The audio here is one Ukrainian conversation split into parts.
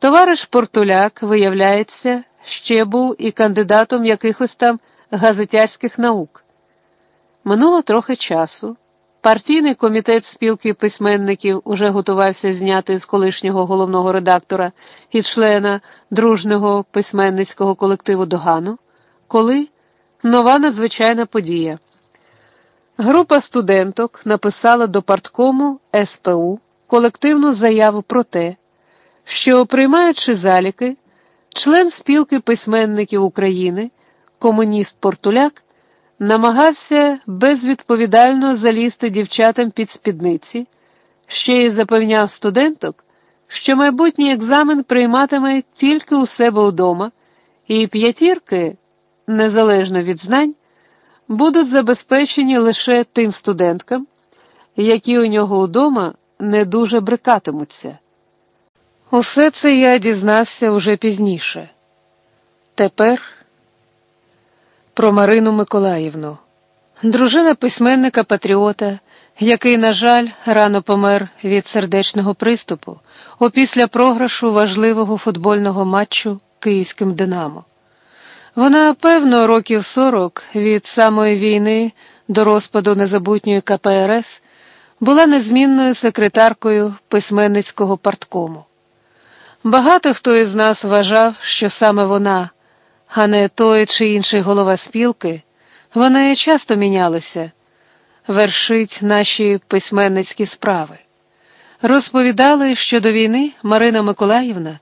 Товариш Портуляк, виявляється, ще був і кандидатом якихось там газетярських наук. Минуло трохи часу. Партійний комітет спілки письменників уже готувався зняти з колишнього головного редактора і члена дружнього письменницького колективу Догану, коли нова надзвичайна подія. Група студенток написала до парткому СПУ колективну заяву про те, що, приймаючи заліки, член спілки письменників України, комуніст Портуляк, намагався безвідповідально залізти дівчатам під спідниці, ще й запевняв студенток, що майбутній екзамен прийматиме тільки у себе вдома, і п'ятірки, незалежно від знань, будуть забезпечені лише тим студенткам, які у нього вдома не дуже брикатимуться. Усе це я дізнався уже пізніше. Тепер про Марину Миколаївну, дружина письменника Патріота, який, на жаль, рано помер від сердечного приступу опісля програшу важливого футбольного матчу Київським Динамо. Вона, певно, років 40 від самої війни до розпаду незабутньої КПРС була незмінною секретаркою письменницького парткому. Багато хто із нас вважав, що саме вона, а не той чи інший голова спілки, вони часто мінялися, вершить наші письменницькі справи. Розповідали, що до війни Марина Миколаївна,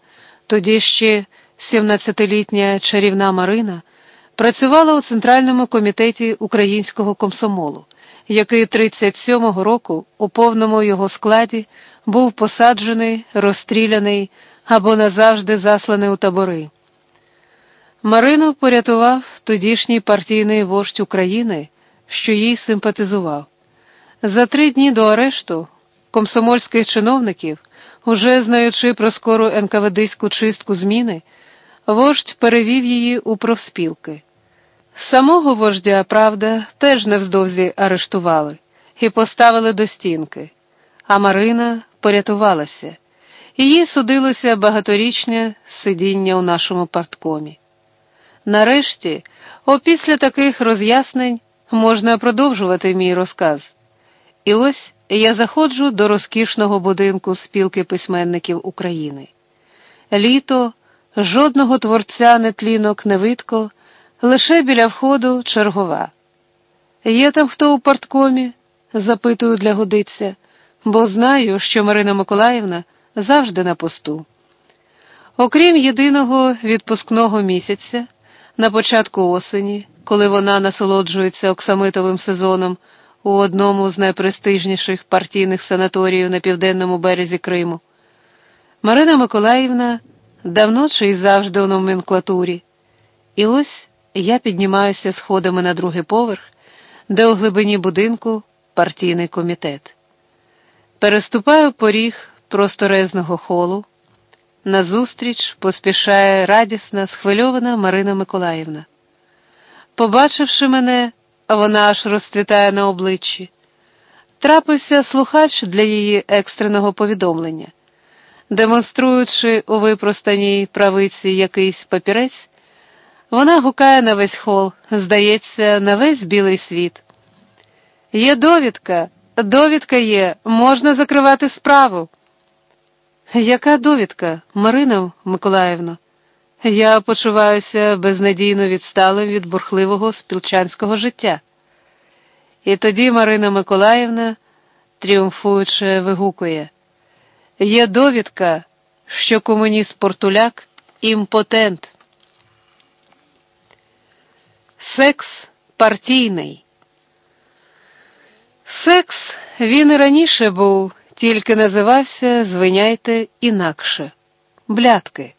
тоді ще 17-літня чарівна Марина, працювала у Центральному комітеті українського комсомолу, який 37-го року у повному його складі був посаджений, розстріляний або назавжди засланий у табори. Марину порятував тодішній партійний вождь України, що їй симпатизував. За три дні до арешту комсомольських чиновників, уже знаючи про скору НКВДську чистку зміни, вождь перевів її у профспілки. Самого вождя, правда, теж невздовзі арештували і поставили до стінки, а Марина порятувалася. Їй судилося багаторічне сидіння у нашому парткомі. Нарешті, опісля таких роз'яснень, можна продовжувати мій розказ. І ось я заходжу до розкішного будинку спілки письменників України. Літо, жодного творця не тлінок не видко, лише біля входу чергова. Є там хто у парткомі? запитую для годиця, бо знаю, що Марина Миколаївна завжди на посту. Окрім єдиного відпускного місяця, на початку осені, коли вона насолоджується оксамитовим сезоном у одному з найпрестижніших партійних санаторіїв на південному березі Криму, Марина Миколаївна давно чи й завжди у номенклатурі. І ось я піднімаюся сходами на другий поверх, де у глибині будинку партійний комітет. Переступаю поріг просторезного холу. Назустріч поспішає радісна, схвильована Марина Миколаївна. Побачивши мене, вона аж розцвітає на обличчі. Трапився слухач для її екстреного повідомлення. Демонструючи у випростаній правиці якийсь папірець, вона гукає на весь хол, здається, на весь білий світ. Є довідка, довідка є, можна закривати справу. Яка довідка, Марина Миколаївна? Я почуваюся безнадійно відсталим від бурхливого спілчанського життя. І тоді Марина Миколаївна тріумфуюче вигукує: Є довідка, що комуніст Портуляк імпотент. Секс партійний. Секс він і раніше був тільки називався, звиняйте, інакше блядки.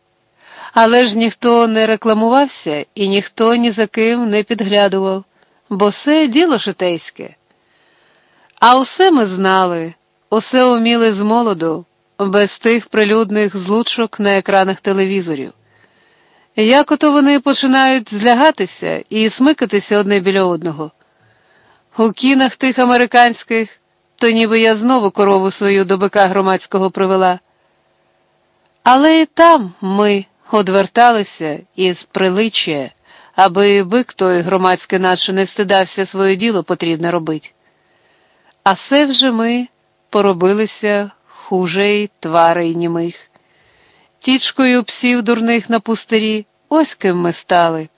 Але ж ніхто не рекламувався і ніхто ні за ким не підглядував, бо все діло житейське. А усе ми знали, усе уміли з молоду, без тих прилюдних злучок на екранах телевізорів. Як ото вони починають злягатися і смикатися одне біля одного. У кінах тих американських то ніби я знову корову свою до бика громадського привела. Але і там ми одверталися із приличчя, аби бик той громадський наче не стидався своє діло потрібно робити. А все вже ми поробилися хуже твари й німих. Тічкою псів дурних на пустирі, ось ким ми стали.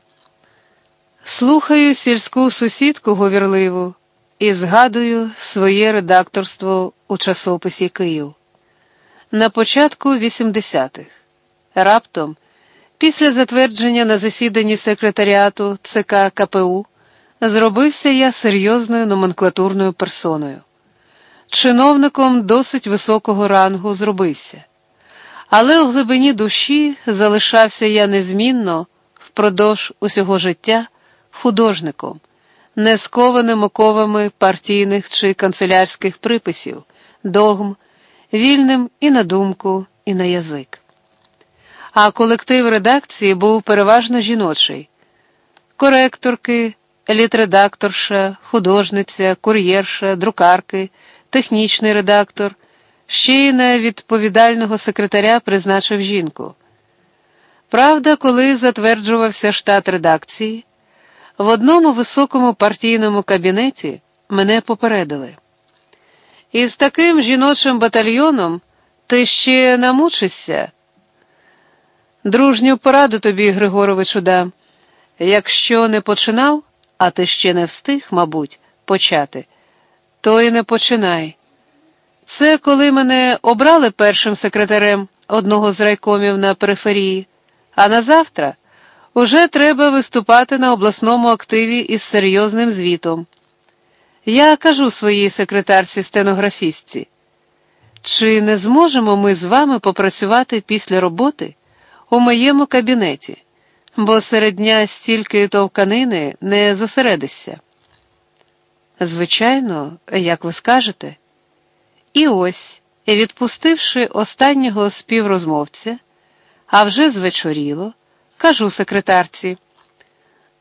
Слухаю сільську сусідку говірливу і згадую своє редакторство у часописі Київ. На початку 80-х. Раптом, після затвердження на засіданні секретаріату ЦК КПУ, зробився я серйозною номенклатурною персоною. Чиновником досить високого рангу зробився. Але у глибині душі залишався я незмінно впродовж усього життя художником, не скованим оковами партійних чи канцелярських приписів, догм, вільним і на думку, і на язик. А колектив редакції був переважно жіночий: коректорки, літредакторша, художниця, кур'єрша, друкарки, технічний редактор, ще й на відповідального секретаря призначив жінку. Правда, коли затверджувався штат редакції, в одному високому партійному кабінеті мене попередили. Із таким жіночим батальйоном ти ще намучишся. Дружню пораду тобі, Григоровичу, дам. Якщо не починав, а ти ще не встиг, мабуть, почати, то і не починай. Це коли мене обрали першим секретарем одного з райкомів на периферії, а на завтра уже треба виступати на обласному активі із серйозним звітом. Я кажу своїй секретарці стенографістці, чи не зможемо ми з вами попрацювати після роботи у моєму кабінеті, бо серед дня стільки товканини не зосередишся. Звичайно, як ви скажете. І ось, відпустивши останнього співрозмовця, а вже звечоріло, кажу секретарці: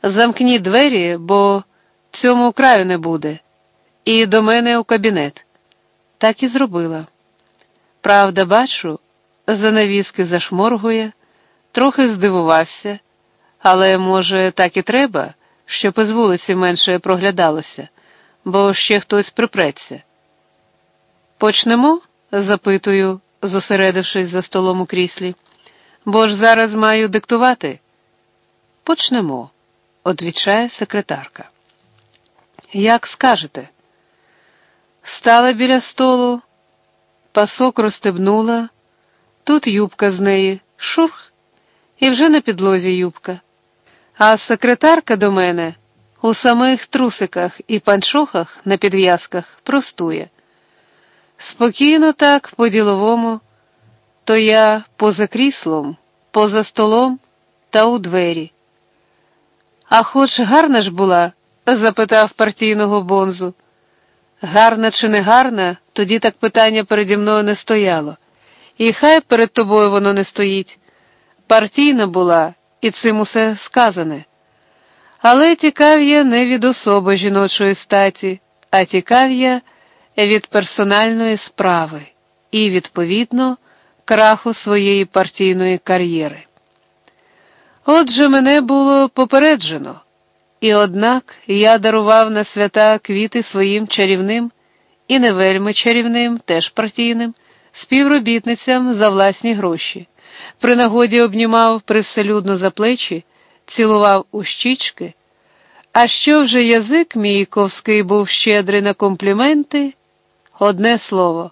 замкніть двері, бо цьому краю не буде, і до мене у кабінет. Так і зробила. Правда, бачу, занавіски зашморгує, трохи здивувався, але, може, так і треба, щоб із вулиці менше проглядалося, бо ще хтось припреться. Почнемо? запитую, зосередившись за столом у кріслі, бо ж зараз маю диктувати. Почнемо, одвічає секретарка. Як скажете? Стала біля столу, пасок розстебнула, тут юбка з неї, шурх, і вже на підлозі юбка. А секретарка до мене у самих трусиках і панчохах на підв'язках простує. Спокійно так, по-діловому, то я поза кріслом, поза столом та у двері. А хоч гарна ж була? запитав партійного бонзу. Гарна чи не гарна, тоді так питання переді мною не стояло. І хай перед тобою воно не стоїть. Партійна була, і цим усе сказане. Але тікав я не від особи жіночої статі, а тікав я від персональної справи і, відповідно, краху своєї партійної кар'єри. Отже, мене було попереджено, і однак я дарував на свята квіти своїм чарівним і не вельми чарівним, теж партійним, співробітницям за власні гроші. При нагоді обнімав привселюдно за плечі, цілував у щічки. А що вже язик мій ковський був щедрий на компліменти? Одне слово,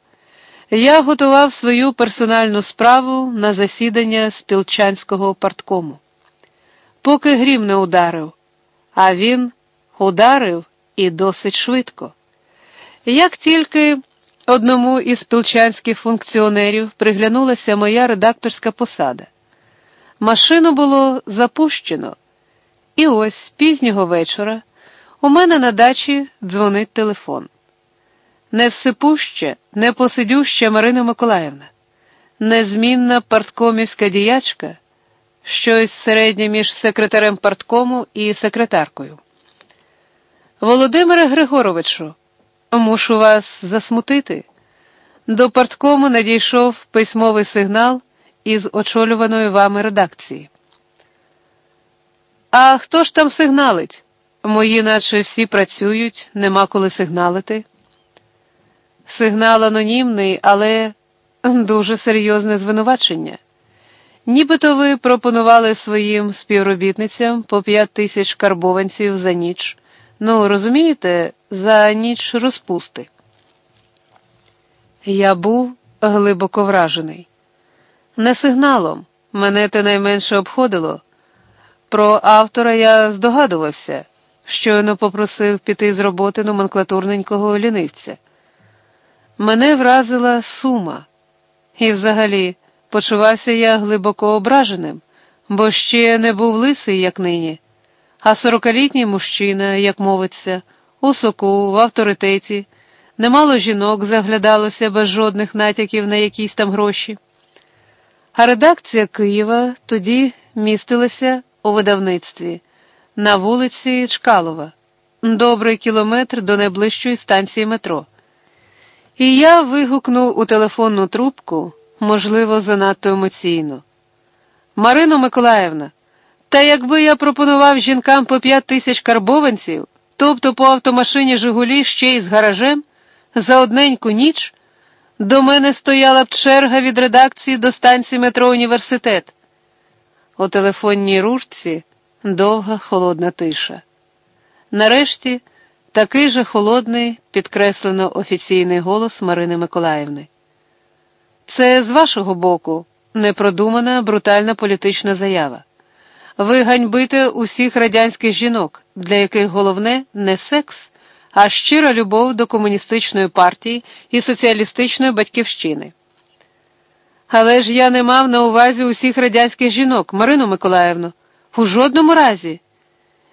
я готував свою персональну справу на засідання спілчанського парткому. Поки грім не ударив, а він ударив і досить швидко. Як тільки одному із спілчанських функціонерів приглянулася моя редакторська посада, машину було запущено, і ось пізнього вечора у мене на дачі дзвонить телефон невсипуща, непосидюща Марина Миколаївна, незмінна парткомівська діячка, щось середнє між секретарем парткому і секретаркою. Володимире Григоровичу, мушу вас засмутити. До парткому надійшов письмовий сигнал із очолюваної вами редакції. А хто ж там сигналить? Мої, наче всі працюють, нема коли сигналити. Сигнал анонімний, але дуже серйозне звинувачення. Нібито ви пропонували своїм співробітницям по п'ять тисяч карбованців за ніч. Ну, розумієте, за ніч розпусти. Я був глибоко вражений. Не сигналом, мене те найменше обходило. Про автора я здогадувався, щойно попросив піти з роботи номенклатурненького лінивця. Мене вразила сума, і взагалі почувався я глибоко ображеним, бо ще не був лисий, як нині, а сорокалітній мужчина, як мовиться, у соку, в авторитеті, немало жінок заглядалося без жодних натяків на якісь там гроші. А редакція Києва тоді містилася у видавництві на вулиці Чкалова, добрий кілометр до найближчої станції метро. І я вигукнув у телефонну трубку, можливо, занадто емоційно. Марино Миколаївна, та якби я пропонував жінкам по п'ять тисяч карбованців, тобто по автомашині Жигулі ще й з гаражем, за одненьку ніч, до мене стояла б черга від редакції до станції метро університет. У телефонній ружці довга холодна тиша. Нарешті такий же холодний, підкреслено офіційний голос Марини Миколаївни. Це з вашого боку непродумана брутальна політична заява. Ви ганьбите усіх радянських жінок, для яких головне не секс, а щира любов до комуністичної партії і соціалістичної батьківщини. Але ж я не мав на увазі усіх радянських жінок, Марину Миколаївну, у жодному разі.